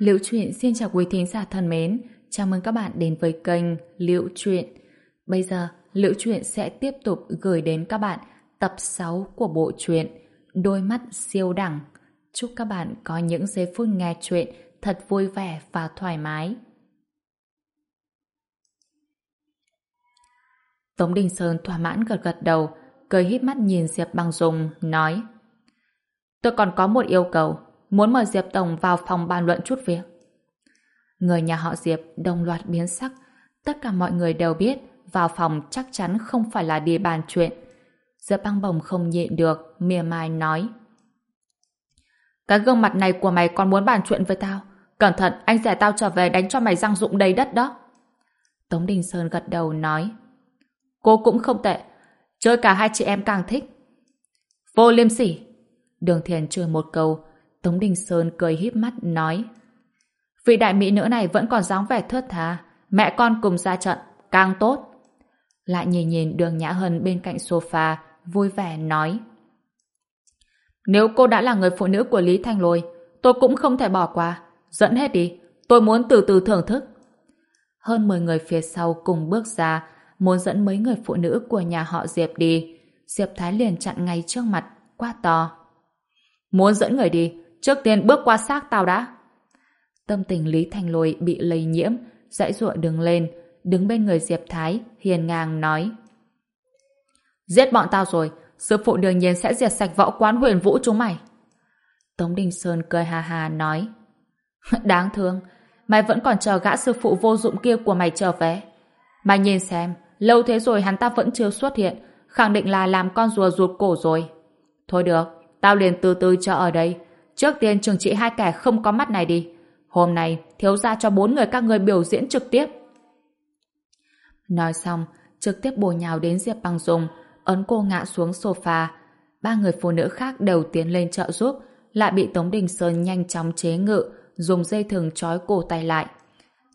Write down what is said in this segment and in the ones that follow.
Liễu Chuyện xin chào quý thính giả thân mến, chào mừng các bạn đến với kênh Liễu Chuyện. Bây giờ, Liễu Chuyện sẽ tiếp tục gửi đến các bạn tập 6 của bộ truyện Đôi mắt siêu đẳng. Chúc các bạn có những giây phút nghe chuyện thật vui vẻ và thoải mái. Tống Đình Sơn thỏa mãn gật gật đầu, cười híp mắt nhìn Diệp Băng Dung, nói Tôi còn có một yêu cầu, muốn mời Diệp Tổng vào phòng bàn luận chút việc. Người nhà họ Diệp đồng loạt biến sắc, tất cả mọi người đều biết vào phòng chắc chắn không phải là đi bàn chuyện. Diệp Băng Bồng không nhịn được, mỉa mai nói Cái gương mặt này của mày còn muốn bàn chuyện với tao? Cẩn thận, anh rẻ tao trở về đánh cho mày răng rụng đầy đất đó. Tống Đình Sơn gật đầu nói Cô cũng không tệ, chơi cả hai chị em càng thích. Vô liêm sỉ. Đường Thiền chơi một câu, Tống Đình Sơn cười híp mắt nói Vị đại mỹ nữ này vẫn còn dáng vẻ thướt tha, mẹ con cùng ra trận, càng tốt. Lại nhìn nhìn đường Nhã Hân bên cạnh sofa, vui vẻ nói Nếu cô đã là người phụ nữ của Lý Thanh Lôi, tôi cũng không thể bỏ qua. Dẫn hết đi, tôi muốn từ từ thưởng thức. Hơn 10 người phía sau cùng bước ra, muốn dẫn mấy người phụ nữ của nhà họ Diệp đi. Diệp Thái liền chặn ngay trước mặt, quá to. Muốn dẫn người đi, trước tiên bước qua xác tao đã. Tâm tình Lý thành Lôi bị lây nhiễm, dãy ruộng đứng lên, đứng bên người Diệp Thái, hiền ngang nói. Giết bọn tao rồi, sư phụ đương nhiên sẽ diệt sạch võ quán huyền vũ chúng mày. Tống Đình Sơn cười hà hà nói. Đáng thương, mày vẫn còn chờ gã sư phụ vô dụng kia của mày trở về. Mày nhìn xem, lâu thế rồi hắn ta vẫn chưa xuất hiện, khẳng định là làm con rùa ruột cổ rồi. Thôi được, tao liền từ từ chờ ở đây. Trước tiên trừng trị hai kẻ không có mắt này đi. Hôm nay, thiếu ra cho bốn người các người biểu diễn trực tiếp. Nói xong, trực tiếp bổ nhào đến Diệp Băng Dung, ấn cô ngã xuống sofa. Ba người phụ nữ khác đều tiến lên trợ giúp, lại bị Tống Đình Sơn nhanh chóng chế ngự, dùng dây thừng trói cổ tay lại.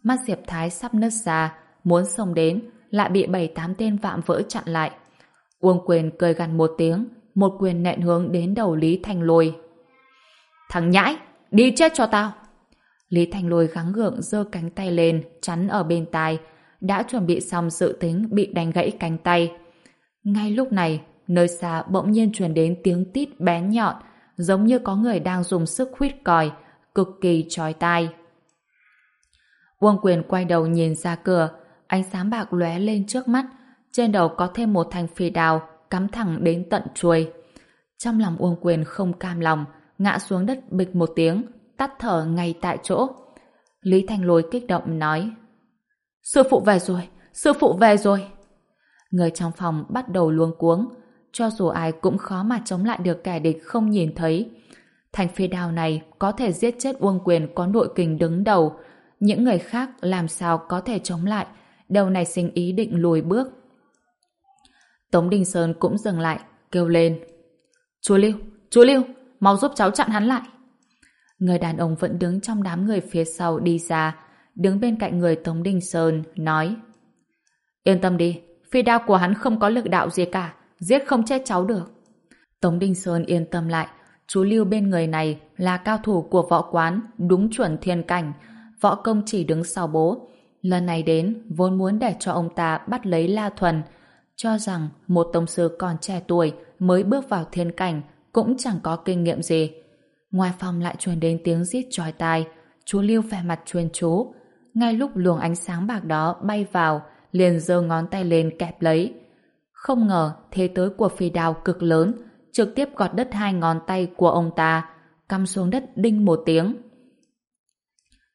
Mắt Diệp Thái sắp nứt ra, muốn xông đến, lại bị bảy tám tên vạm vỡ chặn lại. Uông Quyền cười gằn một tiếng, một quyền nện hướng đến đầu Lý Thành Lôi. Thằng nhãi, đi chết cho tao! Lý Thành Lôi gắng gượng giơ cánh tay lên, chắn ở bên tai, đã chuẩn bị xong dự tính bị đánh gãy cánh tay. Ngay lúc này, nơi xa bỗng nhiên truyền đến tiếng tít bén nhọn, giống như có người đang dùng sức khuyết còi, cực kỳ chói tai. Uông Quyền quay đầu nhìn ra cửa, ánh sáng bạc lóe lên trước mắt, trên đầu có thêm một thanh phi đào cắm thẳng đến tận chuôi. Trong lòng Uông Quyền không cam lòng, ngã xuống đất bịch một tiếng, tắt thở ngay tại chỗ. Lý Thanh Lôi kích động nói Sư phụ về rồi, sư phụ về rồi. Người trong phòng bắt đầu luống cuống, cho dù ai cũng khó mà chống lại được kẻ địch không nhìn thấy. Thành phi đao này có thể giết chết Uông Quyền có nội kình đứng đầu, những người khác làm sao có thể chống lại, đầu này sinh ý định lùi bước. Tống Đình Sơn cũng dừng lại, kêu lên. Chú Lưu, chú Lưu, mau giúp cháu chặn hắn lại. Người đàn ông vẫn đứng trong đám người phía sau đi ra, đứng bên cạnh người Tống Đình Sơn, nói Yên tâm đi, phi đao của hắn không có lực đạo gì cả, giết không chết cháu được. Tống Đình Sơn yên tâm lại, chú Lưu bên người này là cao thủ của võ quán, đúng chuẩn thiên cảnh, võ công chỉ đứng sau bố. Lần này đến, vốn muốn để cho ông ta bắt lấy La Thuần, cho rằng một tổng sư còn trẻ tuổi mới bước vào thiên cảnh cũng chẳng có kinh nghiệm gì. Ngoài phòng lại truyền đến tiếng rít chói tai, chú Lưu vẻ mặt chuyên chú. Ngay lúc luồng ánh sáng bạc đó bay vào, liền giơ ngón tay lên kẹp lấy. Không ngờ thế tới của phi đao cực lớn, trực tiếp gọt đứt hai ngón tay của ông ta, cắm xuống đất đinh một tiếng.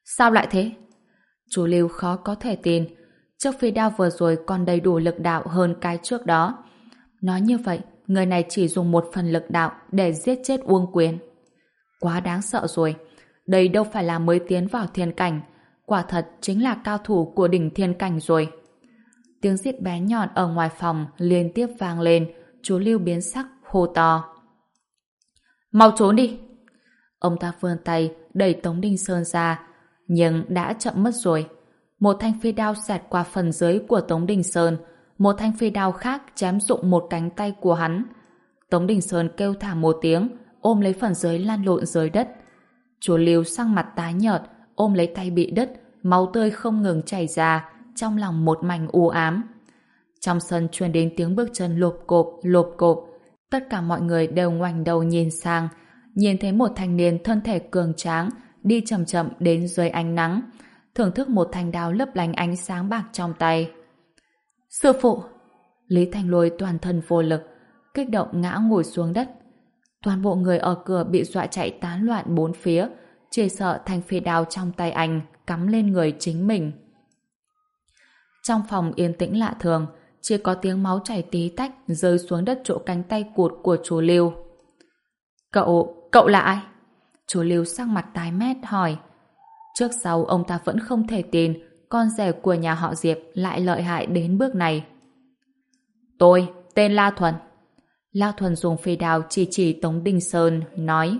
Sao lại thế? Chú Lưu khó có thể tin, chiếc phi đao vừa rồi còn đầy đủ lực đạo hơn cái trước đó. Nói như vậy, người này chỉ dùng một phần lực đạo để giết chết Uông Quyền. Quá đáng sợ rồi. Đây đâu phải là mới tiến vào thiên cảnh, quả thật chính là cao thủ của đỉnh thiên cảnh rồi. Tiếng giết bé nhọn ở ngoài phòng liên tiếp vang lên, chú Lưu biến sắc, hô to. Mau trốn đi! Ông ta vươn tay, đẩy Tống Đinh Sơn ra, nhưng đã chậm mất rồi. Một thanh phi đao xẹt qua phần dưới của Tống Đình Sơn, một thanh phi đao khác chém rụng một cánh tay của hắn. Tống Đình Sơn kêu thả một tiếng, ôm lấy phần dưới lan lộn dưới đất. Chúa Lưu sang mặt tái nhợt, ôm lấy tay bị đứt, máu tươi không ngừng chảy ra, trong lòng một mảnh u ám. Trong sân truyền đến tiếng bước chân lộp cộp, lộp cộp. Tất cả mọi người đều ngoảnh đầu nhìn sang, nhìn thấy một thanh niên thân thể cường tráng, đi chậm chậm đến dưới ánh nắng, thưởng thức một thanh đao lấp lánh ánh sáng bạc trong tay. Sư phụ! Lý Thanh Lôi toàn thân vô lực, kích động ngã ngồi xuống đất. Toàn bộ người ở cửa bị dọa chạy tán loạn bốn phía, chỉ sợ thanh phi đao trong tay anh cắm lên người chính mình. Trong phòng yên tĩnh lạ thường, chỉ có tiếng máu chảy tí tách rơi xuống đất chỗ cánh tay cụt của chú Lưu. Cậu, cậu là ai? Chú Lưu sắc mặt tái mét hỏi. Trước sau ông ta vẫn không thể tin con rể của nhà họ Diệp lại lợi hại đến bước này. Tôi, tên La Thuần. La Thuần dùng phi đao chỉ chỉ Tống Đinh Sơn, nói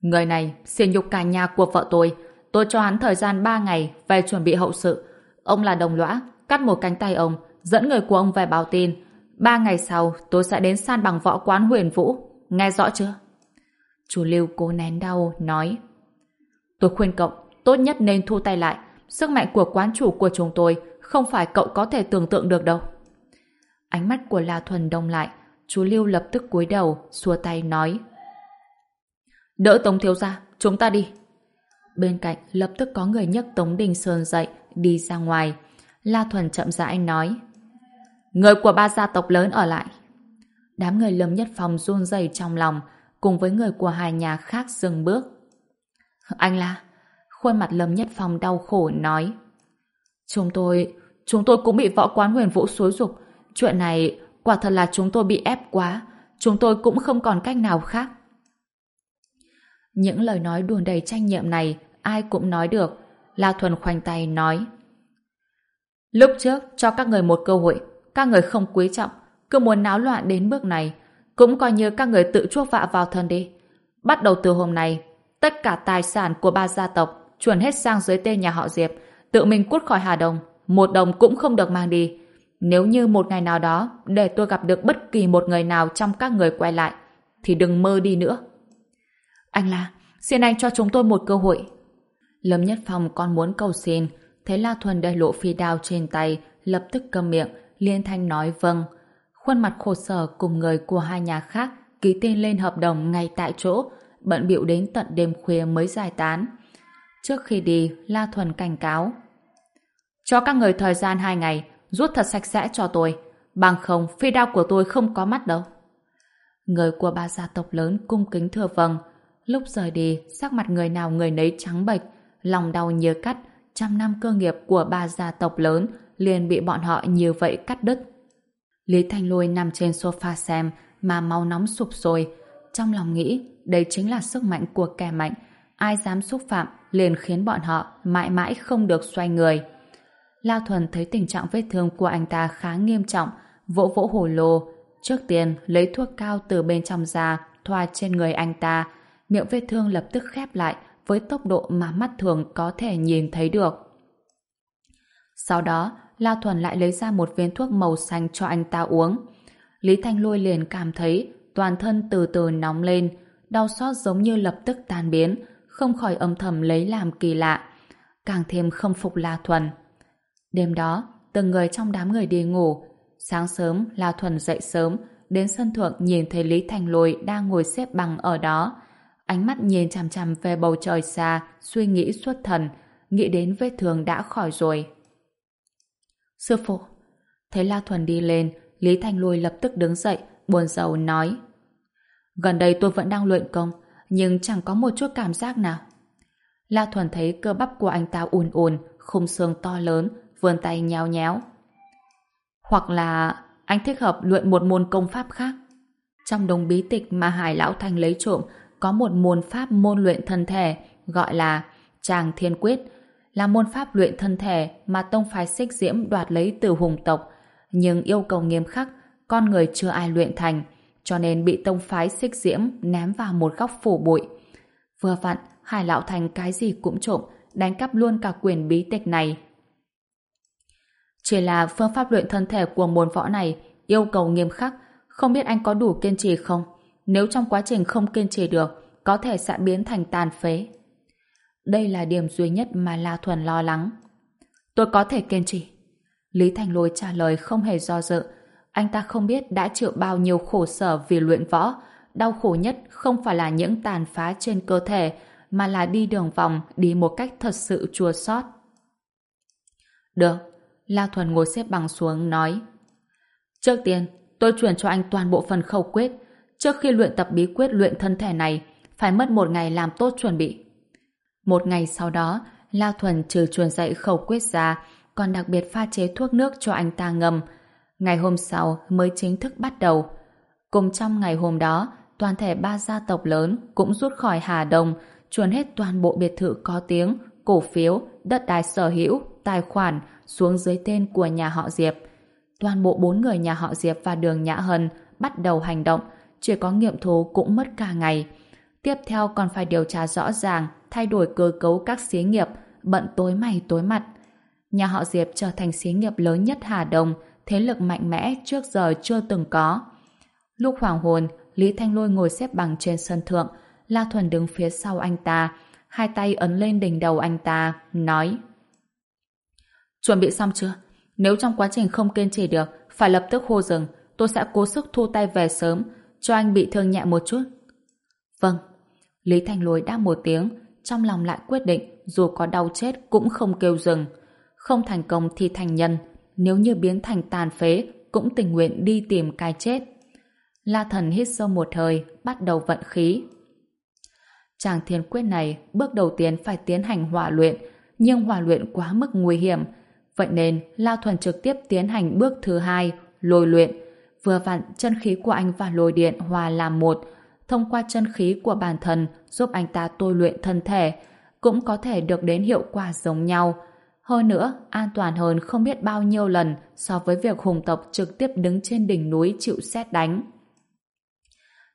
Người này xin nhục cả nhà của vợ tôi. Tôi cho hắn thời gian 3 ngày về chuẩn bị hậu sự. Ông là đồng lõa, cắt một cánh tay ông, dẫn người của ông về báo tin. Ba ngày sau, tôi sẽ đến san bằng võ quán huyền vũ. Nghe rõ chưa? Chú Lưu cố nén đau, nói Tôi khuyên cậu, tốt nhất nên thu tay lại. Sức mạnh của quán chủ của chúng tôi không phải cậu có thể tưởng tượng được đâu. Ánh mắt của La Thuần đông lại, chú Lưu lập tức cúi đầu, xua tay nói Đỡ Tống Thiếu ra, chúng ta đi. Bên cạnh lập tức có người nhấc Tống Đình Sơn dậy, đi ra ngoài. La Thuần chậm rãi nói Người của ba gia tộc lớn ở lại. Đám người lâm nhất phòng run rẩy trong lòng, cùng với người của hai nhà khác dừng bước. Anh La, khuôn mặt lâm nhất phòng đau khổ nói Chúng tôi, chúng tôi cũng bị võ quán huyền vũ xối dục. Chuyện này quả thật là chúng tôi bị ép quá. Chúng tôi cũng không còn cách nào khác. Những lời nói đùn đầy tranh nhiệm này ai cũng nói được. La Thuần khoanh tay nói Lúc trước cho các người một cơ hội các người không quý trọng cứ muốn náo loạn đến bước này cũng coi như các người tự chuốc vạ vào thân đi. Bắt đầu từ hôm nay tất cả tài sản của ba gia tộc chuẩn hết sang dưới tên nhà họ Diệp tự mình cút khỏi Hà Đông một đồng cũng không được mang đi. Nếu như một ngày nào đó để tôi gặp được bất kỳ một người nào trong các người quay lại thì đừng mơ đi nữa. Anh là, xin anh cho chúng tôi một cơ hội. Lâm Nhất Phong còn muốn cầu xin, thấy La Thuần đầy lộ phi đao trên tay, lập tức cầm miệng, liên thanh nói vâng. Khuôn mặt khổ sở cùng người của hai nhà khác ký tên lên hợp đồng ngay tại chỗ, bận bịu đến tận đêm khuya mới giải tán. Trước khi đi, La Thuần cảnh cáo. Cho các người thời gian hai ngày, rút thật sạch sẽ cho tôi. Bằng không, phi đao của tôi không có mắt đâu. Người của ba gia tộc lớn cung kính thừa vâng, Lúc rời đi, sắc mặt người nào người nấy trắng bệch, lòng đau như cắt, trăm năm cơ nghiệp của ba gia tộc lớn liền bị bọn họ như vậy cắt đứt. Lý Thanh Lôi nằm trên sofa xem mà máu nóng sụp sôi, trong lòng nghĩ đây chính là sức mạnh của kẻ mạnh, ai dám xúc phạm liền khiến bọn họ mãi mãi không được xoay người. La Thuần thấy tình trạng vết thương của anh ta khá nghiêm trọng, vỗ vỗ hồ lô, trước tiên lấy thuốc cao từ bên trong ra thoa trên người anh ta, miệng vết thương lập tức khép lại với tốc độ mà mắt thường có thể nhìn thấy được. Sau đó, La Thuần lại lấy ra một viên thuốc màu xanh cho anh ta uống. Lý Thanh Lôi liền cảm thấy toàn thân từ từ nóng lên, đau xót giống như lập tức tan biến, không khỏi âm thầm lấy làm kỳ lạ. Càng thêm không phục La Thuần. Đêm đó, từng người trong đám người đi ngủ. Sáng sớm, La Thuần dậy sớm, đến sân thượng nhìn thấy Lý Thành Lôi đang ngồi xếp bằng ở đó, ánh mắt nhìn chằm chằm về bầu trời xa, suy nghĩ xuất thần, nghĩ đến vết thương đã khỏi rồi. Sư phụ, thấy La Thuần đi lên, Lý Thanh Lôi lập tức đứng dậy, buồn rầu nói. Gần đây tôi vẫn đang luyện công, nhưng chẳng có một chút cảm giác nào. La Thuần thấy cơ bắp của anh ta ùn ùn, khung xương to lớn, vươn tay nhéo nhéo. Hoặc là anh thích hợp luyện một môn công pháp khác. Trong đồng bí tịch mà Hải Lão Thanh lấy trộm có một môn pháp môn luyện thân thể gọi là Tràng Thiên Quyết, là môn pháp luyện thân thể mà tông phái xích diễm đoạt lấy từ hùng tộc, nhưng yêu cầu nghiêm khắc, con người chưa ai luyện thành, cho nên bị tông phái xích diễm ném vào một góc phủ bụi. Vừa vặn, Hải Lão Thành cái gì cũng trộm, đánh cắp luôn cả quyền bí tịch này. Chỉ là phương pháp luyện thân thể của môn võ này yêu cầu nghiêm khắc, không biết anh có đủ kiên trì không? nếu trong quá trình không kiên trì được, có thể sẽ biến thành tàn phế. Đây là điểm duy nhất mà La Thuần lo lắng. Tôi có thể kiên trì. Lý Thành Lôi trả lời không hề do dự. Anh ta không biết đã chịu bao nhiêu khổ sở vì luyện võ. Đau khổ nhất không phải là những tàn phá trên cơ thể, mà là đi đường vòng, đi một cách thật sự chua xót. Được. La Thuần ngồi xếp bằng xuống, nói. Trước tiên, tôi chuyển cho anh toàn bộ phần khẩu quyết. Trước khi luyện tập bí quyết luyện thân thể này, phải mất một ngày làm tốt chuẩn bị. Một ngày sau đó, La Thuần trừ truyền dạy khẩu quyết ra, còn đặc biệt pha chế thuốc nước cho anh ta ngâm. Ngày hôm sau mới chính thức bắt đầu. Cùng trong ngày hôm đó, toàn thể ba gia tộc lớn cũng rút khỏi Hà Đông, chuồn hết toàn bộ biệt thự có tiếng, cổ phiếu, đất đai sở hữu, tài khoản xuống dưới tên của nhà họ Diệp. Toàn bộ bốn người nhà họ Diệp và đường Nhã Hân bắt đầu hành động, chỉ có nghiệm thu cũng mất cả ngày. Tiếp theo còn phải điều tra rõ ràng, thay đổi cơ cấu các xí nghiệp, bận tối mày tối mặt. Nhà họ Diệp trở thành xí nghiệp lớn nhất Hà Đông, thế lực mạnh mẽ trước giờ chưa từng có. Lúc hoàng hồn, Lý Thanh Lôi ngồi xếp bằng trên sân thượng, La Thuần đứng phía sau anh ta, hai tay ấn lên đỉnh đầu anh ta, nói Chuẩn bị xong chưa? Nếu trong quá trình không kiên trì được, phải lập tức hô dừng, tôi sẽ cố sức thu tay về sớm, cho anh bị thương nhẹ một chút. Vâng. Lý Thanh Lôi đáp một tiếng, trong lòng lại quyết định dù có đau chết cũng không kêu dừng. Không thành công thì thành nhân, nếu như biến thành tàn phế cũng tình nguyện đi tìm cái chết. La Thần hít sâu một hơi, bắt đầu vận khí. Chàng thiên quyết này, bước đầu tiên phải tiến hành hỏa luyện, nhưng hỏa luyện quá mức nguy hiểm. Vậy nên, La Thuần trực tiếp tiến hành bước thứ hai, lôi luyện. Vừa vặn, chân khí của anh và lôi điện hòa làm một, thông qua chân khí của bản thân giúp anh ta tôi luyện thân thể, cũng có thể được đến hiệu quả giống nhau. Hơn nữa, an toàn hơn không biết bao nhiêu lần so với việc hùng tộc trực tiếp đứng trên đỉnh núi chịu xét đánh.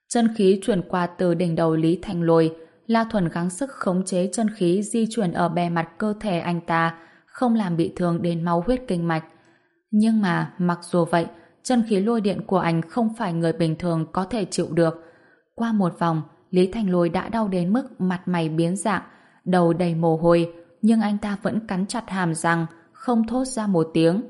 Chân khí chuyển qua từ đỉnh đầu Lý Thành Lôi, La Thuần gắng sức khống chế chân khí di chuyển ở bề mặt cơ thể anh ta, không làm bị thương đến máu huyết kinh mạch. Nhưng mà, mặc dù vậy, chân khí lôi điện của anh không phải người bình thường có thể chịu được. Qua một vòng, Lý Thành Lôi đã đau đến mức mặt mày biến dạng, đầu đầy mồ hôi, nhưng anh ta vẫn cắn chặt hàm răng, không thốt ra một tiếng.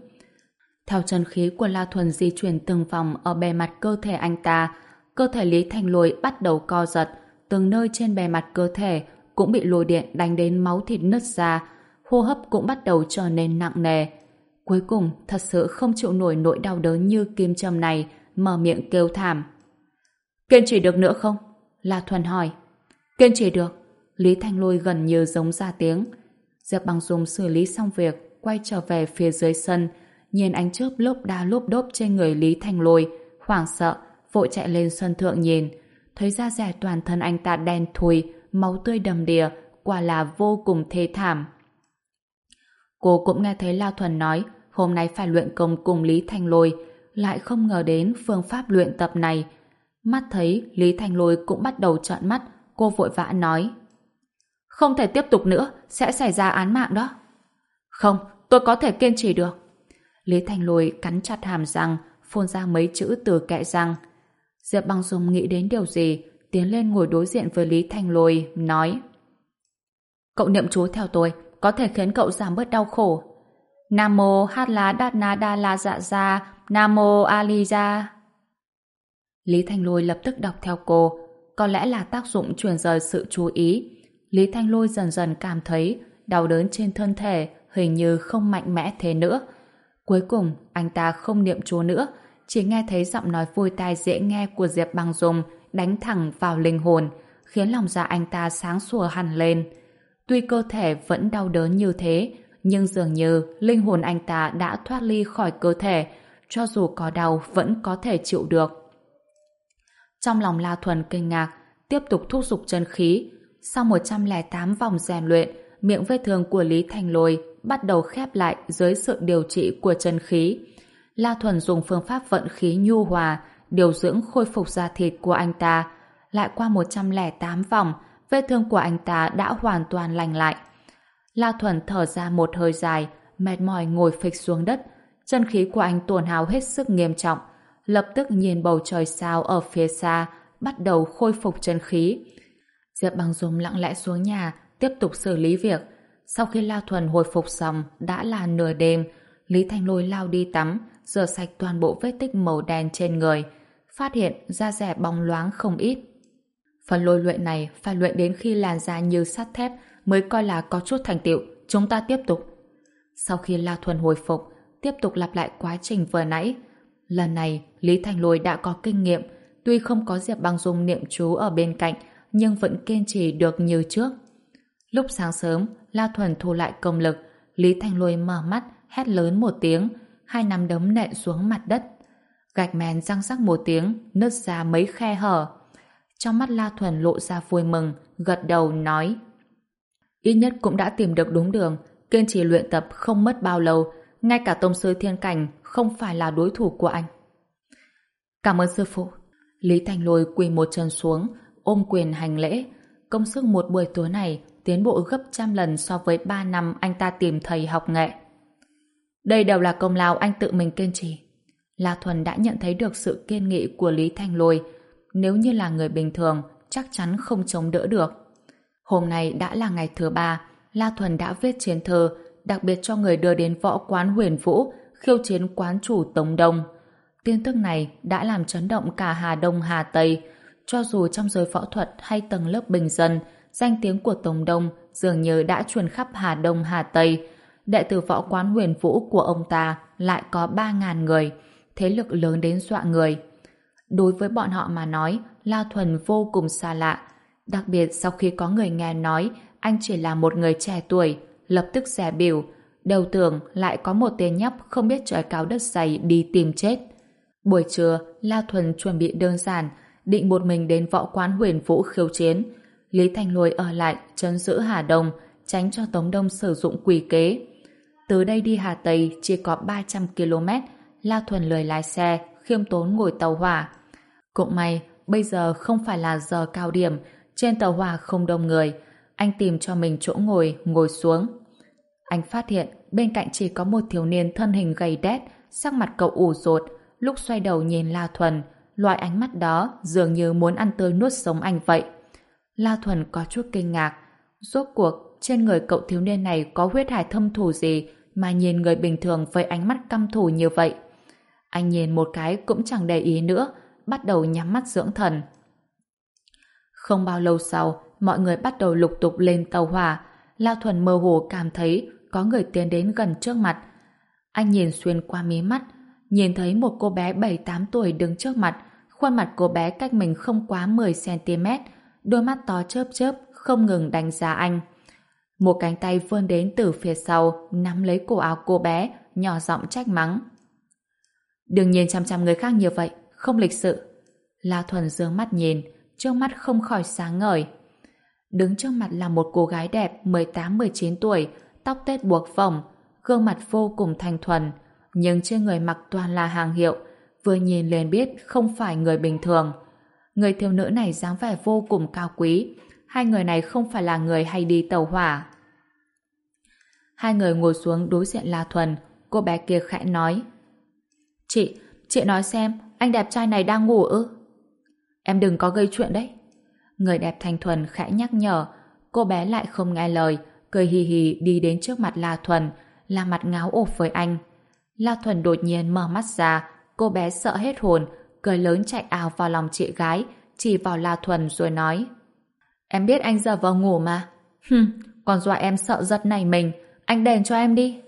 Theo chân khí của La Thuần di chuyển từng vòng ở bề mặt cơ thể anh ta, cơ thể Lý Thành Lôi bắt đầu co giật, từng nơi trên bề mặt cơ thể cũng bị lôi điện đánh đến máu thịt nứt ra, hô hấp cũng bắt đầu trở nên nặng nề. Cuối cùng, thật sự không chịu nổi nỗi đau đớn như kim châm này, mở miệng kêu thảm. Kiên trì được nữa không? La Thuần hỏi. Kiên trì được. Lý Thanh Lôi gần như giống ra tiếng. Diệp Bằng Dung xử lý xong việc, quay trở về phía dưới sân, nhìn ánh chớp lốp đa lốp đốp trên người Lý thành Lôi, hoảng sợ, vội chạy lên sân thượng nhìn. Thấy da rẻ toàn thân anh ta đen thùi, máu tươi đầm đìa, quả là vô cùng thê thảm. Cô cũng nghe thấy lao Thuần nói hôm nay phải luyện công cùng Lý thành Lôi, lại không ngờ đến phương pháp luyện tập này. Mắt thấy Lý thành Lôi cũng bắt đầu trợn mắt, cô vội vã nói không thể tiếp tục nữa, sẽ xảy ra án mạng đó. Không, tôi có thể kiên trì được. Lý thành Lôi cắn chặt hàm răng, phun ra mấy chữ từ kẽ răng. Diệp Băng Dung nghĩ đến điều gì, tiến lên ngồi đối diện với Lý thành Lôi, nói Cậu niệm chú theo tôi, có thể khiến cậu giảm bớt đau khổ. Nam mô Hát Lá Đát Na Đa La Dạ Gia, Nam mô Ali Gia. Lý thành Lôi lập tức đọc theo cô, có lẽ là tác dụng truyền rời sự chú ý. Lý Thanh Lôi dần dần cảm thấy đau đớn trên thân thể hình như không mạnh mẽ thế nữa. Cuối cùng, anh ta không niệm chú nữa, chỉ nghe thấy giọng nói vui tai dễ nghe của Diệp Băng Dung đánh thẳng vào linh hồn, khiến lòng dạ anh ta sáng sủa hẳn lên. Tuy cơ thể vẫn đau đớn như thế, nhưng dường như linh hồn anh ta đã thoát ly khỏi cơ thể, cho dù có đau vẫn có thể chịu được. Trong lòng La Thuần kinh ngạc, tiếp tục thúc giục chân khí. Sau 108 vòng rèn luyện, miệng vết thương của Lý Thành Lôi bắt đầu khép lại dưới sự điều trị của chân khí. La Thuần dùng phương pháp vận khí nhu hòa, điều dưỡng khôi phục da thịt của anh ta. Lại qua 108 vòng, vết thương của anh ta đã hoàn toàn lành lại. La Thuần thở ra một hơi dài, mệt mỏi ngồi phịch xuống đất. Chân khí của anh tổn hào hết sức nghiêm trọng. Lập tức nhìn bầu trời sao ở phía xa, bắt đầu khôi phục chân khí. Diệp Bằng Dung lặng lẽ xuống nhà, tiếp tục xử lý việc. Sau khi La Thuần hồi phục xong, đã là nửa đêm, Lý Thanh Lôi lao đi tắm, rửa sạch toàn bộ vết tích màu đen trên người, phát hiện da rẻ bóng loáng không ít. Phần lôi luyện này phải luyện đến khi làn da như sắt thép mới coi là có chút thành tựu. Chúng ta tiếp tục. Sau khi La Thuần hồi phục, tiếp tục lặp lại quá trình vừa nãy. Lần này, Lý Thành Lôi đã có kinh nghiệm, tuy không có Diệp Băng Dung niệm chú ở bên cạnh, nhưng vẫn kiên trì được như trước. Lúc sáng sớm, La Thuần thu lại công lực, Lý Thành Lôi mở mắt, hét lớn một tiếng, hai nắm đấm nện xuống mặt đất. Gạch men răng rắc một tiếng, nứt ra mấy khe hở. Trong mắt La Thuần lộ ra vui mừng, gật đầu nói Ít nhất cũng đã tìm được đúng đường, kiên trì luyện tập không mất bao lâu, ngay cả tông sư thiên cảnh không phải là đối thủ của anh. Cảm ơn sư phụ. Lý Thành Lôi quỳ một chân xuống, ôm quyền hành lễ. Công sức một buổi tối này tiến bộ gấp trăm lần so với ba năm anh ta tìm thầy học nghệ. Đây đều là công lao anh tự mình kiên trì. La Thuần đã nhận thấy được sự kiên nghị của Lý Thanh Lôi. Nếu như là người bình thường, chắc chắn không chống đỡ được. Hôm nay đã là ngày thứ ba, La Thuần đã viết chiến thơ, đặc biệt cho người đưa đến võ quán huyền vũ, khiêu chiến quán chủ Tống Đông. Tin tức này đã làm chấn động cả Hà Đông Hà Tây. Cho dù trong giới võ thuật hay tầng lớp bình dân, danh tiếng của Tống Đông dường như đã truyền khắp Hà Đông Hà Tây. Đệ tử võ quán huyền vũ của ông ta lại có 3.000 người, thế lực lớn đến dọa người. Đối với bọn họ mà nói, La Thuần vô cùng xa lạ. Đặc biệt sau khi có người nghe nói anh chỉ là một người trẻ tuổi, lập tức rẻ biểu, đầu tưởng lại có một tên nhóc không biết trời cao đất dày đi tìm chết. Buổi trưa, La Thuần chuẩn bị đơn giản, định một mình đến võ quán huyền vũ khiêu chiến. Lý Thành Lôi ở lại, chấn giữ Hà Đông, tránh cho Tống Đông sử dụng quỷ kế. Từ đây đi Hà Tây chỉ có 300 km, La Thuần lười lái xe, khiêm tốn ngồi tàu hỏa. Cũng may, bây giờ không phải là giờ cao điểm, trên tàu hỏa không đông người. Anh tìm cho mình chỗ ngồi, ngồi xuống. Anh phát hiện bên cạnh chỉ có một thiếu niên thân hình gầy đét, sắc mặt cậu ủ rột, lúc xoay đầu nhìn La Thuần, loại ánh mắt đó dường như muốn ăn tươi nuốt sống anh vậy. La Thuần có chút kinh ngạc. Rốt cuộc, trên người cậu thiếu niên này có huyết hải thâm thù gì mà nhìn người bình thường với ánh mắt căm thù như vậy? Anh nhìn một cái cũng chẳng để ý nữa, bắt đầu nhắm mắt dưỡng thần. Không bao lâu sau, mọi người bắt đầu lục tục lên tàu hỏa. La Thuần mơ hồ cảm thấy có người tiến đến gần trước mặt. Anh nhìn xuyên qua mí mắt, nhìn thấy một cô bé 7-8 tuổi đứng trước mặt, khuôn mặt cô bé cách mình không quá 10cm, đôi mắt to chớp chớp, không ngừng đánh giá anh. Một cánh tay vươn đến từ phía sau, nắm lấy cổ áo cô bé, nhỏ giọng trách mắng. Đừng nhìn chăm chăm người khác như vậy, không lịch sự. La Thuần dương mắt nhìn, trước mắt không khỏi sáng ngời. Đứng trước mặt là một cô gái đẹp 18-19 tuổi, tóc tết buộc vòng, gương mặt vô cùng thanh thuần, nhưng trên người mặc toàn là hàng hiệu, vừa nhìn liền biết không phải người bình thường. Người thiếu nữ này dáng vẻ vô cùng cao quý, hai người này không phải là người hay đi tàu hỏa. Hai người ngồi xuống đối diện La Thuần, cô bé kia khẽ nói. Chị, chị nói xem, anh đẹp trai này đang ngủ ư? Em đừng có gây chuyện đấy. Người đẹp thanh thuần khẽ nhắc nhở, cô bé lại không nghe lời, cười hì hì đi đến trước mặt La Thuần, la mặt ngáo ộp với anh. La Thuần đột nhiên mở mắt ra, cô bé sợ hết hồn, cười lớn chạy ào vào lòng chị gái, chỉ vào La Thuần rồi nói. Em biết anh giờ vào ngủ mà. Hừm, còn dọa em sợ giật này mình, anh đèn cho em đi.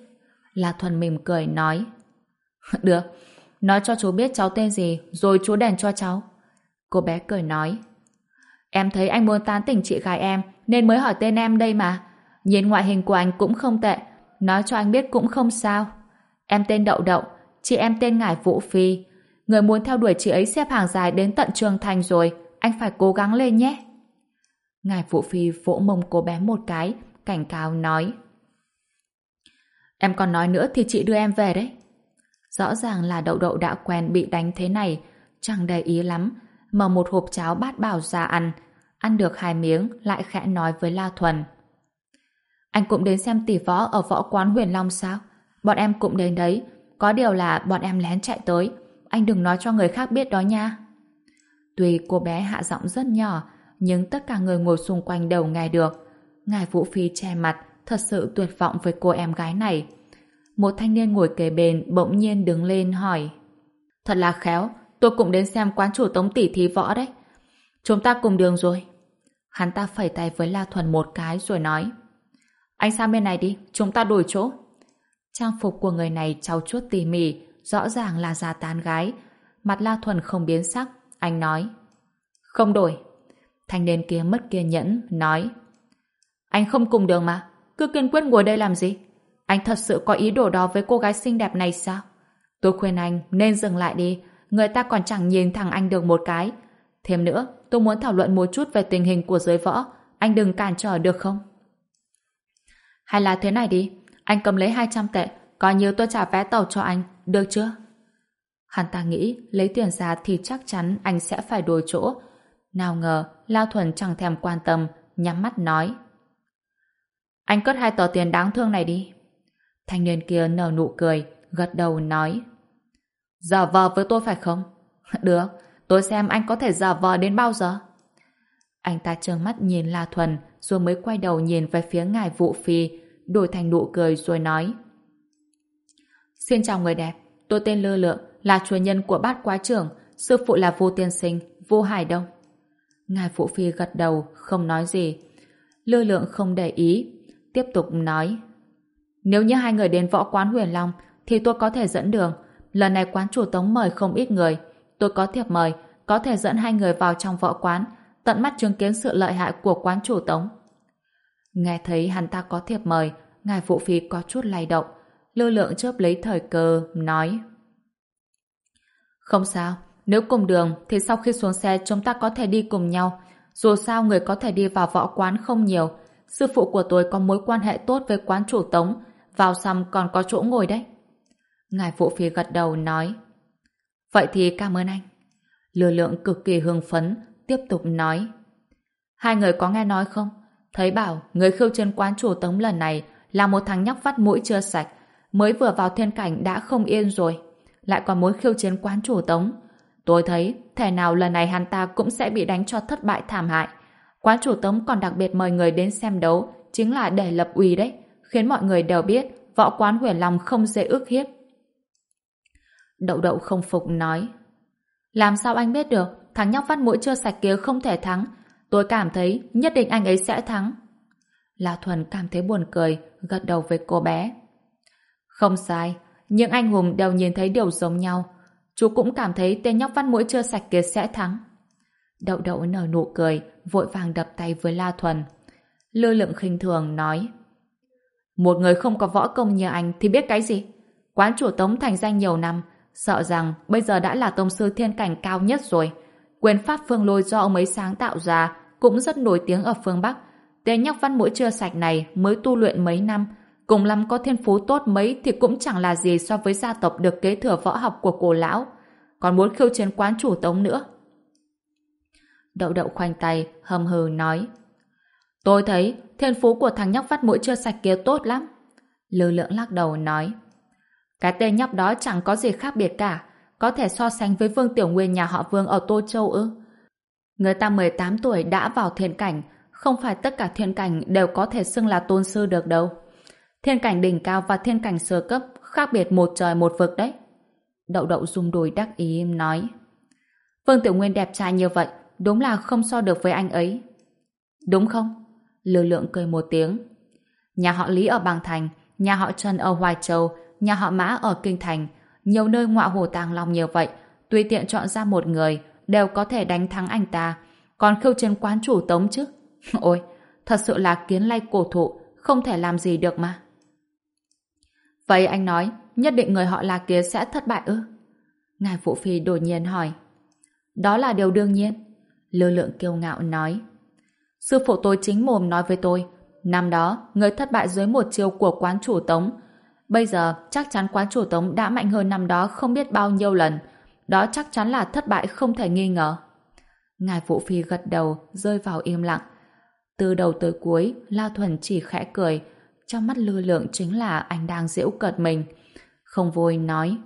La Thuần mỉm cười nói. Được, nói cho chú biết cháu tên gì, rồi chú đèn cho cháu. Cô bé cười nói. Em thấy anh muốn tán tỉnh chị gái em, nên mới hỏi tên em đây mà. Nhìn ngoại hình của anh cũng không tệ, nói cho anh biết cũng không sao. Em tên Đậu Đậu, chị em tên ngài Vũ Phi. Người muốn theo đuổi chị ấy xếp hàng dài đến tận trường thành rồi, anh phải cố gắng lên nhé. Ngài Vũ Phi vỗ mông cô bé một cái, cảnh cáo nói. Em còn nói nữa thì chị đưa em về đấy. Rõ ràng là đậu đậu đã quen bị đánh thế này, chẳng để ý lắm, mở một hộp cháo bát bảo ra ăn. Ăn được hai miếng, lại khẽ nói với La Thuần. Anh cũng đến xem tỷ võ ở võ quán huyền Long sao? Bọn em cũng đến đấy, có điều là bọn em lén chạy tới. Anh đừng nói cho người khác biết đó nha. Tuy cô bé hạ giọng rất nhỏ, nhưng tất cả người ngồi xung quanh đều nghe được. Ngài Vũ Phi che mặt, thật sự tuyệt vọng với cô em gái này. Một thanh niên ngồi kề bên bỗng nhiên đứng lên hỏi. Thật là khéo, tôi cũng đến xem quán chủ tống tỷ thí võ đấy. Chúng ta cùng đường rồi. Hắn ta phẩy tay với La Thuần một cái rồi nói. Anh sang bên này đi, chúng ta đổi chỗ. Trang phục của người này trau chuốt tỉ mỉ, rõ ràng là già tán gái. Mặt La Thuần không biến sắc, anh nói. Không đổi. Thanh niên kia mất kiên nhẫn, nói. Anh không cùng đường mà, cứ kiên quyết ngồi đây làm gì? Anh thật sự có ý đồ đó với cô gái xinh đẹp này sao? Tôi khuyên anh nên dừng lại đi, người ta còn chẳng nhìn thằng anh được một cái. Thêm nữa, tôi muốn thảo luận một chút về tình hình của giới võ, anh đừng cản trở được không? Hay là thế này đi, anh cầm lấy 200 tệ, coi như tôi trả vé tàu cho anh, được chưa? Hắn ta nghĩ lấy tiền ra thì chắc chắn anh sẽ phải đổi chỗ. Nào ngờ, Lao Thuần chẳng thèm quan tâm, nhắm mắt nói. Anh cất hai tờ tiền đáng thương này đi. Thanh niên kia nở nụ cười, gật đầu nói. Giả vờ với tôi phải không? Được, tôi xem anh có thể giả vờ đến bao giờ. Anh ta trợn mắt nhìn La Thuần, rồi mới quay đầu nhìn về phía ngài Vũ Phi, đổi thành nụ cười rồi nói. Xin chào người đẹp, tôi tên Lơ Lượng, là chủ nhân của bát quá trưởng, sư phụ là Vô Tiên Sinh, Vô Hải Đông. Ngài phụ Phi gật đầu, không nói gì. Lơ Lượng không để ý, tiếp tục nói. Nếu như hai người đến võ quán huyền long, thì tôi có thể dẫn đường. Lần này quán chủ tống mời không ít người. Tôi có thiệp mời, có thể dẫn hai người vào trong võ quán, tận mắt chứng kiến sự lợi hại của quán chủ tống. Nghe thấy hắn ta có thiệp mời, ngài Vũ Phi có chút lay động. Lưu lượng chớp lấy thời cơ, nói. Không sao, nếu cùng đường thì sau khi xuống xe chúng ta có thể đi cùng nhau. Dù sao người có thể đi vào võ quán không nhiều. Sư phụ của tôi có mối quan hệ tốt với quán chủ tống, vào xăm còn có chỗ ngồi đấy. Ngài Vũ Phi gật đầu nói. Vậy thì cảm ơn anh. Lưu lượng cực kỳ hưng phấn, tiếp tục nói. Hai người có nghe nói không? Thấy bảo người khiêu chiến quán chủ tống lần này là một thằng nhóc vắt mũi chưa sạch, mới vừa vào thiên cảnh đã không yên rồi. Lại còn muốn khiêu chiến quán chủ tống. Tôi thấy, thể nào lần này hắn ta cũng sẽ bị đánh cho thất bại thảm hại. Quán chủ tống còn đặc biệt mời người đến xem đấu, chính là để lập uy đấy, khiến mọi người đều biết võ quán huyền long không dễ ước hiếp. Đậu đậu không phục nói. Làm sao anh biết được, thằng nhóc vắt mũi chưa sạch kia không thể thắng, Tôi cảm thấy nhất định anh ấy sẽ thắng. La Thuần cảm thấy buồn cười, gật đầu với cô bé. Không sai, những anh hùng đều nhìn thấy điều giống nhau. Chú cũng cảm thấy tên nhóc văn mũi chưa sạch kia sẽ thắng. Đậu đậu nở nụ cười, vội vàng đập tay với La Thuần. Lưu lượng khinh thường nói. Một người không có võ công như anh thì biết cái gì? Quán chủ tống thành danh nhiều năm, sợ rằng bây giờ đã là tông sư thiên cảnh cao nhất rồi. Quyền pháp phương lôi do ông ấy sáng tạo ra cũng rất nổi tiếng ở phương Bắc. Tên nhóc văn mũi chưa sạch này mới tu luyện mấy năm, cùng lắm có thiên phú tốt mấy thì cũng chẳng là gì so với gia tộc được kế thừa võ học của cổ lão. Còn muốn khiêu chiến quán chủ tống nữa. Đậu đậu khoanh tay, hầm hừ nói. Tôi thấy thiên phú của thằng nhóc vắt mũi chưa sạch kia tốt lắm. Lưu lượng lắc đầu nói. Cái tên nhóc đó chẳng có gì khác biệt cả. Có thể so sánh với Vương Tiểu Nguyên nhà họ Vương ở Tô Châu ư? Người ta 18 tuổi đã vào thiên cảnh, không phải tất cả thiên cảnh đều có thể xưng là tôn sư được đâu. Thiên cảnh đỉnh cao và thiên cảnh sơ cấp khác biệt một trời một vực đấy. Đậu đậu rung đùi đắc ý nói. Vương Tiểu Nguyên đẹp trai như vậy, đúng là không so được với anh ấy. Đúng không? Lưu lượng cười một tiếng. Nhà họ Lý ở Bàng Thành, nhà họ Trần ở Hoài Châu, nhà họ Mã ở Kinh Thành, nhiều nơi ngọa hồ tàng lòng như vậy, tùy tiện chọn ra một người, đều có thể đánh thắng anh ta. Còn khiêu chiến quán chủ tống chứ? Ôi, thật sự là kiến lay cổ thụ, không thể làm gì được mà. Vậy anh nói, nhất định người họ là kia sẽ thất bại ư? Ngài Phụ Phi đột nhiên hỏi. Đó là điều đương nhiên. Lưu lượng kiêu ngạo nói. Sư phụ tôi chính mồm nói với tôi, năm đó, người thất bại dưới một chiêu của quán chủ tống. Bây giờ, chắc chắn quán chủ tống đã mạnh hơn năm đó không biết bao nhiêu lần, đó chắc chắn là thất bại không thể nghi ngờ. Ngài Vũ Phi gật đầu, rơi vào im lặng. Từ đầu tới cuối, La Thuần chỉ khẽ cười, trong mắt lưu lượng chính là anh đang giễu cợt mình. Không vui nói.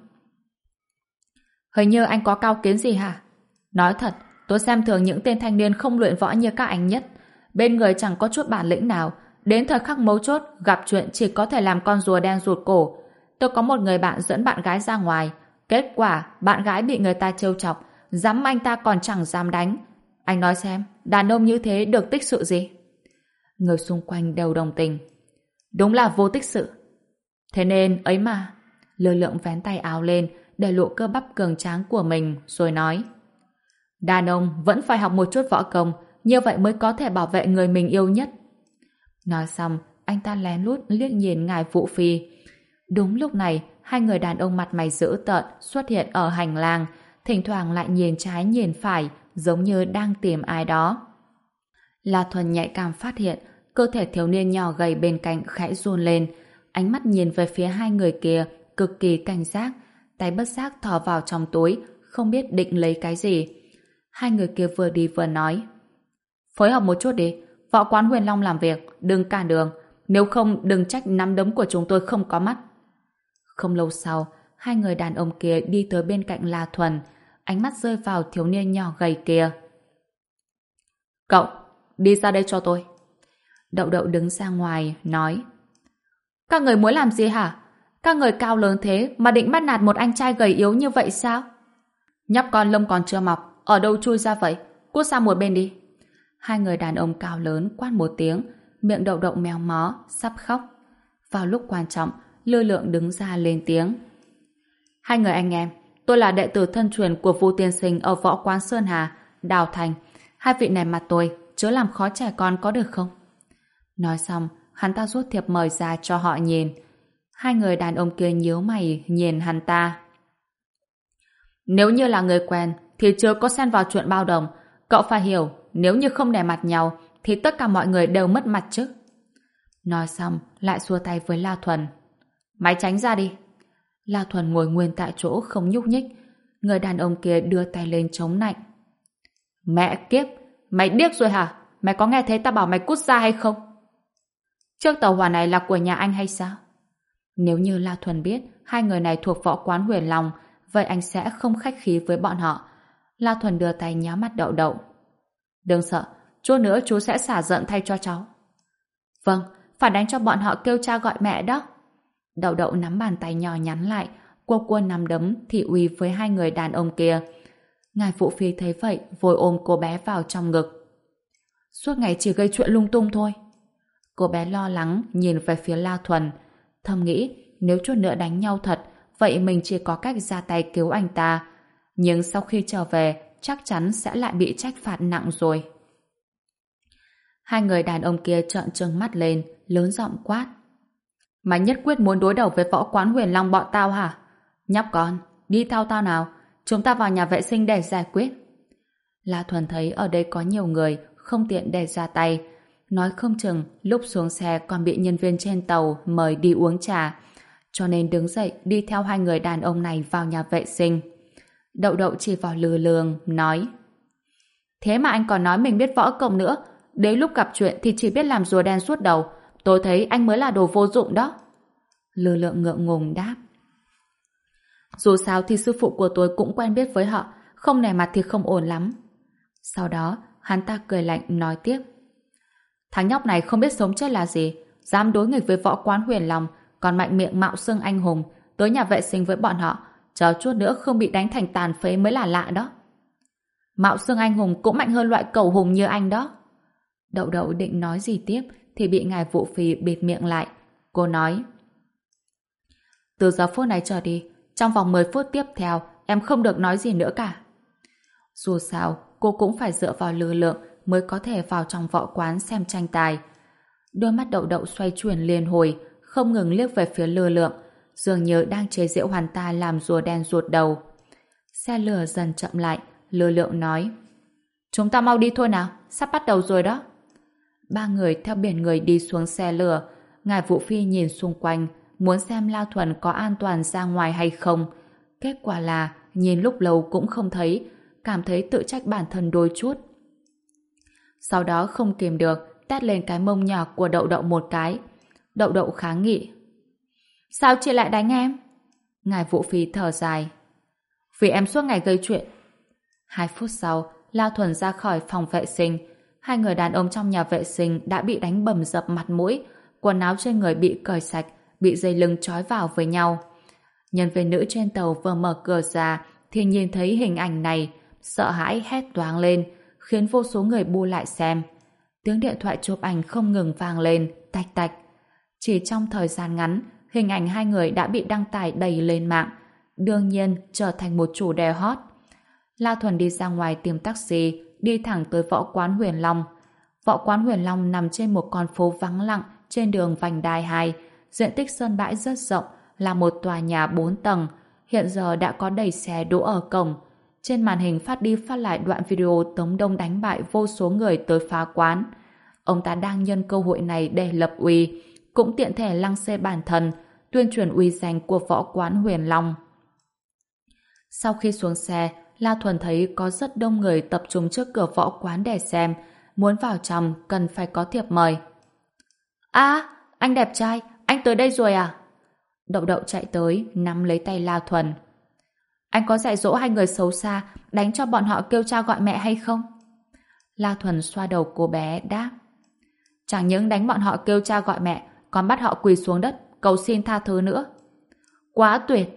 Hình như anh có cao kiến gì hả? Nói thật, tôi xem thường những tên thanh niên không luyện võ như các anh nhất. Bên người chẳng có chút bản lĩnh nào, đến thời khắc mấu chốt, gặp chuyện chỉ có thể làm con rùa đen rụt cổ. Tôi có một người bạn dẫn bạn gái ra ngoài. Kết quả, bạn gái bị người ta trêu chọc, dám anh ta còn chẳng dám đánh. Anh nói xem, đàn ông như thế được tích sự gì? Người xung quanh đều đồng tình. Đúng là vô tích sự. Thế nên, ấy mà. Lơ lượng vén tay áo lên, để lộ cơ bắp cường tráng của mình, rồi nói. Đàn ông vẫn phải học một chút võ công, như vậy mới có thể bảo vệ người mình yêu nhất. Nói xong, anh ta lén lút liếc nhìn ngài Vũ Phi. Đúng lúc này, hai người đàn ông mặt mày dữ tợn xuất hiện ở hành lang, thỉnh thoảng lại nhìn trái nhìn phải, giống như đang tìm ai đó. La Thuần nhạy cảm phát hiện, cơ thể thiếu niên nhỏ gầy bên cạnh khẽ run lên, ánh mắt nhìn về phía hai người kia, cực kỳ cảnh giác, tay bất giác thò vào trong túi, không biết định lấy cái gì. Hai người kia vừa đi vừa nói. Phối hợp một chút đi, võ quán huyền long làm việc, đừng cản đường, nếu không đừng trách nắm đấm của chúng tôi không có mắt. Không lâu sau, hai người đàn ông kia đi tới bên cạnh La Thuần, ánh mắt rơi vào thiếu niên nhỏ gầy kia. Cậu, đi ra đây cho tôi. Đậu đậu đứng ra ngoài, nói. Các người muốn làm gì hả? Các người cao lớn thế mà định bắt nạt một anh trai gầy yếu như vậy sao? Nhóc con lông còn chưa mọc, ở đâu chui ra vậy? Cút sang một bên đi. Hai người đàn ông cao lớn quát một tiếng, miệng đậu đậu mèo mó, sắp khóc. Vào lúc quan trọng, Lư Lượng đứng ra lên tiếng. Hai người anh em, tôi là đệ tử thân truyền của Vu Tiên Sinh ở võ quán Sơn Hà, Đào Thành. Hai vị này mặt tôi, chớ làm khó trẻ con có được không? Nói xong, hắn ta rút thiệp mời ra cho họ nhìn. Hai người đàn ông kia nhíu mày nhìn hắn ta. Nếu như là người quen, thì chưa có xen vào chuyện bao đồng. Cậu phải hiểu, nếu như không để mặt nhau, thì tất cả mọi người đều mất mặt chứ. Nói xong, lại xua tay với La Thuần. mày tránh ra đi. La Thuần ngồi nguyên tại chỗ không nhúc nhích. Người đàn ông kia đưa tay lên chống nạnh. Mẹ kiếp, mày điếc rồi hả? Mày có nghe thấy ta bảo mày cút ra hay không? Chiếc tàu hỏa này là của nhà anh hay sao? Nếu như La Thuần biết hai người này thuộc võ quán huyền lòng, vậy anh sẽ không khách khí với bọn họ. La Thuần đưa tay nhá mắt đậu đậu. Đừng sợ, chút nữa chú sẽ xả giận thay cho cháu. Vâng, phải đánh cho bọn họ kêu cha gọi mẹ đó. Đậu đậu nắm bàn tay nhỏ nhắn lại, cua cua nắm đấm thị uy với hai người đàn ông kia. Ngài Phụ Phi thấy vậy, vội ôm cô bé vào trong ngực. Suốt ngày chỉ gây chuyện lung tung thôi. Cô bé lo lắng nhìn về phía La Thuần, thầm nghĩ nếu chút nữa đánh nhau thật, vậy mình chỉ có cách ra tay cứu anh ta. Nhưng sau khi trở về, chắc chắn sẽ lại bị trách phạt nặng rồi. Hai người đàn ông kia trợn trừng mắt lên, lớn giọng quát. Mày nhất quyết muốn đối đầu với võ quán huyền long bọn tao hả? Nhóc con, đi theo tao nào, chúng ta vào nhà vệ sinh để giải quyết. La Thuần thấy ở đây có nhiều người, không tiện để ra tay. Nói không chừng, lúc xuống xe còn bị nhân viên trên tàu mời đi uống trà. Cho nên đứng dậy đi theo hai người đàn ông này vào nhà vệ sinh. Đậu đậu chỉ vào lừa lường, nói Thế mà anh còn nói mình biết võ công nữa, đến lúc gặp chuyện thì chỉ biết làm rùa đen suốt đầu, Tôi thấy anh mới là đồ vô dụng đó. lừa lượng ngượng ngùng đáp. Dù sao thì sư phụ của tôi cũng quen biết với họ, không nề mặt thì không ổn lắm. Sau đó, hắn ta cười lạnh nói tiếp. Thằng nhóc này không biết sống chết là gì, dám đối nghịch với võ quán huyền lòng, còn mạnh miệng mạo xưng anh hùng, tới nhà vệ sinh với bọn họ, chờ chút nữa không bị đánh thành tàn phế mới là lạ đó. Mạo xương anh hùng cũng mạnh hơn loại cầu hùng như anh đó. Đậu đậu định nói gì tiếp, thì bị ngài vụ phì bịt miệng lại. Cô nói Từ giờ phút này trở đi, trong vòng 10 phút tiếp theo, em không được nói gì nữa cả. Dù sao, cô cũng phải dựa vào lực lượng mới có thể vào trong võ quán xem tranh tài. Đôi mắt đậu đậu xoay chuyển liên hồi, không ngừng liếc về phía lừa lượng, dường như đang chế giễu hoàn ta làm rùa đen ruột đầu. Xe lửa dần chậm lại, lừa lượng nói Chúng ta mau đi thôi nào, sắp bắt đầu rồi đó. Ba người theo biển người đi xuống xe lửa. Ngài Vũ Phi nhìn xung quanh, muốn xem lao Thuần có an toàn ra ngoài hay không. Kết quả là, nhìn lúc lâu cũng không thấy, cảm thấy tự trách bản thân đôi chút. Sau đó không kìm được, tét lên cái mông nhỏ của đậu đậu một cái. Đậu đậu kháng nghị. Sao chị lại đánh em? Ngài Vũ Phi thở dài. Vì em suốt ngày gây chuyện. Hai phút sau, lao Thuần ra khỏi phòng vệ sinh, hai người đàn ông trong nhà vệ sinh đã bị đánh bầm dập mặt mũi, quần áo trên người bị cởi sạch, bị dây lưng trói vào với nhau. Nhân viên nữ trên tàu vừa mở cửa ra thì nhìn thấy hình ảnh này, sợ hãi hét toáng lên, khiến vô số người bu lại xem. Tiếng điện thoại chụp ảnh không ngừng vang lên, tạch tạch. Chỉ trong thời gian ngắn, hình ảnh hai người đã bị đăng tải đầy lên mạng, đương nhiên trở thành một chủ đề hot. La Thuần đi ra ngoài tìm taxi, đi thẳng tới võ quán Huyền Long. Võ quán Huyền Long nằm trên một con phố vắng lặng trên đường Vành Đai 2, diện tích sân bãi rất rộng, là một tòa nhà 4 tầng, hiện giờ đã có đầy xe đỗ ở cổng. Trên màn hình phát đi phát lại đoạn video Tống Đông đánh bại vô số người tới phá quán. Ông ta đang nhân cơ hội này để lập uy, cũng tiện thể lăng xê bản thân, tuyên truyền uy danh của võ quán Huyền Long. Sau khi xuống xe, La Thuần thấy có rất đông người tập trung trước cửa võ quán để xem, muốn vào trong cần phải có thiệp mời. À, anh đẹp trai, anh tới đây rồi à? Đậu đậu chạy tới, nắm lấy tay La Thuần. Anh có dạy dỗ hai người xấu xa, đánh cho bọn họ kêu cha gọi mẹ hay không? La Thuần xoa đầu cô bé, đáp. Chẳng những đánh bọn họ kêu cha gọi mẹ, còn bắt họ quỳ xuống đất, cầu xin tha thứ nữa. Quá tuyệt!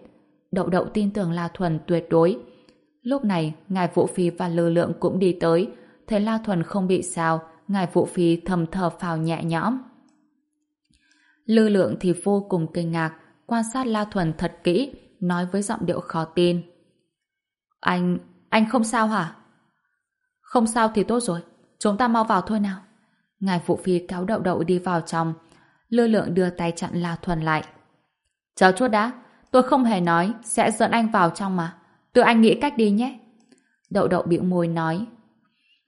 Đậu đậu tin tưởng La Thuần tuyệt đối. Lúc này, Ngài Vũ Phi và Lư Lượng cũng đi tới. Thấy La Thuần không bị sao, Ngài Vũ Phi thầm thở phào nhẹ nhõm. Lư Lượng thì vô cùng kinh ngạc, quan sát La Thuần thật kỹ, nói với giọng điệu khó tin. Anh, anh không sao hả? Không sao thì tốt rồi, chúng ta mau vào thôi nào. Ngài Vũ Phi kéo đậu đậu đi vào trong lưu Lượng đưa tay chặn La Thuần lại. Chờ chút đã, tôi không hề nói sẽ dẫn anh vào trong mà. Tự anh nghĩ cách đi nhé. Đậu đậu bĩu môi nói.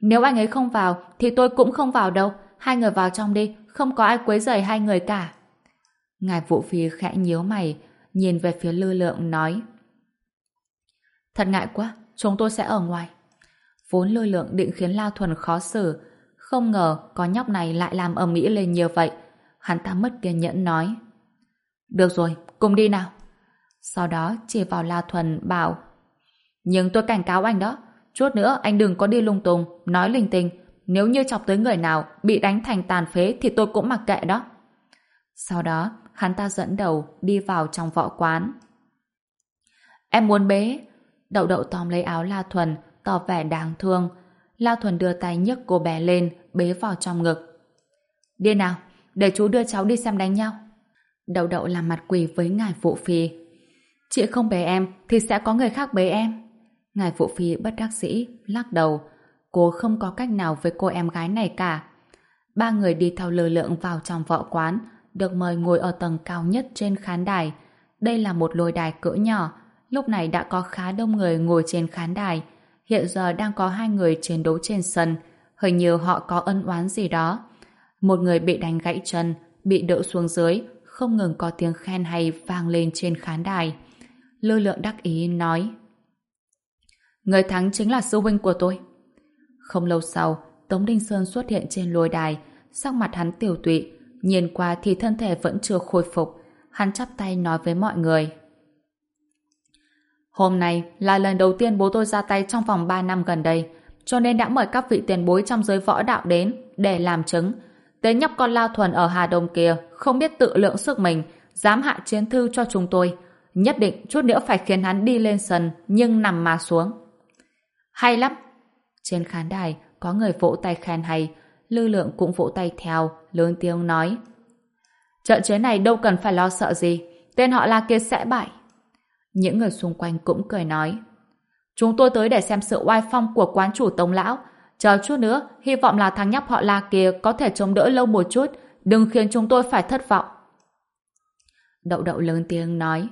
Nếu anh ấy không vào thì tôi cũng không vào đâu. Hai người vào trong đi, không có ai quấy rầy hai người cả. Ngài Vũ Phi khẽ nhíu mày, nhìn về phía lưu Lượng nói. Thật ngại quá, chúng tôi sẽ ở ngoài. Vốn lưu Lượng định khiến La Thuần khó xử, không ngờ có nhóc này lại làm ầm ĩ lên như vậy. Hắn ta mất kiên nhẫn nói. Được rồi, cùng đi nào. Sau đó chỉ vào La Thuần bảo Nhưng tôi cảnh cáo anh đó, chút nữa anh đừng có đi lung tung, nói linh tinh. Nếu như chọc tới người nào bị đánh thành tàn phế thì tôi cũng mặc kệ đó. Sau đó, hắn ta dẫn đầu đi vào trong võ quán. Em muốn bế. Đậu đậu tóm lấy áo La Thuần, tỏ vẻ đáng thương. La Thuần đưa tay nhấc cô bé lên, bế vào trong ngực. Đi nào, để chú đưa cháu đi xem đánh nhau. Đậu đậu làm mặt quỳ với ngài phụ phi. Chị không bế em, thì sẽ có người khác bế em. Ngài phụ phi bất đắc dĩ, lắc đầu. Cô không có cách nào với cô em gái này cả. Ba người đi theo lừa lượng vào trong võ quán, được mời ngồi ở tầng cao nhất trên khán đài. Đây là một lôi đài cỡ nhỏ, lúc này đã có khá đông người ngồi trên khán đài. Hiện giờ đang có hai người chiến đấu trên sân, hình như họ có ân oán gì đó. Một người bị đánh gãy chân, bị đỡ xuống dưới, không ngừng có tiếng khen hay vang lên trên khán đài. Lư lượng đắc ý nói Người thắng chính là sư huynh của tôi. Không lâu sau, Tống Đinh Sơn xuất hiện trên lôi đài, sắc mặt hắn tiểu tụy, Nhìn qua thì thân thể vẫn chưa khôi phục. Hắn chắp tay nói với mọi người. Hôm nay là lần đầu tiên bố tôi ra tay trong vòng 3 năm gần đây, cho nên đã mời các vị tiền bối trong giới võ đạo đến để làm chứng. Tên nhóc con lao thuần ở Hà Đông kia không biết tự lượng sức mình, dám hạ chiến thư cho chúng tôi. Nhất định chút nữa phải khiến hắn đi lên sân nhưng nằm mà xuống. Hay lắm! Trên khán đài có người vỗ tay khen hay, Lư Lượng cũng vỗ tay theo, lớn tiếng nói. Trận chế này đâu cần phải lo sợ gì, tên họ La kia sẽ bại. Những người xung quanh cũng cười nói. Chúng tôi tới để xem sự oai phong của quán chủ Tống Lão. Chờ chút nữa, hy vọng là thằng nhóc họ La kia có thể chống đỡ lâu một chút, đừng khiến chúng tôi phải thất vọng. Đậu đậu lớn tiếng nói.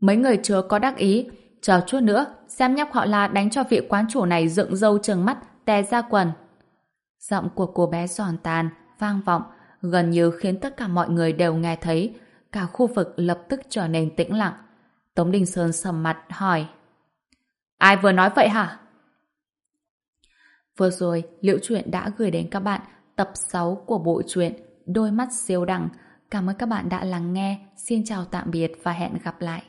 Mấy người chưa có đắc ý, chờ chút nữa, xem nhóc họ La đánh cho vị quán chủ này dựng râu trừng mắt, tè ra quần. Giọng của cô bé giòn tàn, vang vọng, gần như khiến tất cả mọi người đều nghe thấy, cả khu vực lập tức trở nên tĩnh lặng. Tống Đình Sơn sầm mặt hỏi Ai vừa nói vậy hả? Vừa rồi, Liễu Chuyện đã gửi đến các bạn tập 6 của bộ truyện Đôi mắt siêu đẳng. Cảm ơn các bạn đã lắng nghe. Xin chào tạm biệt và hẹn gặp lại.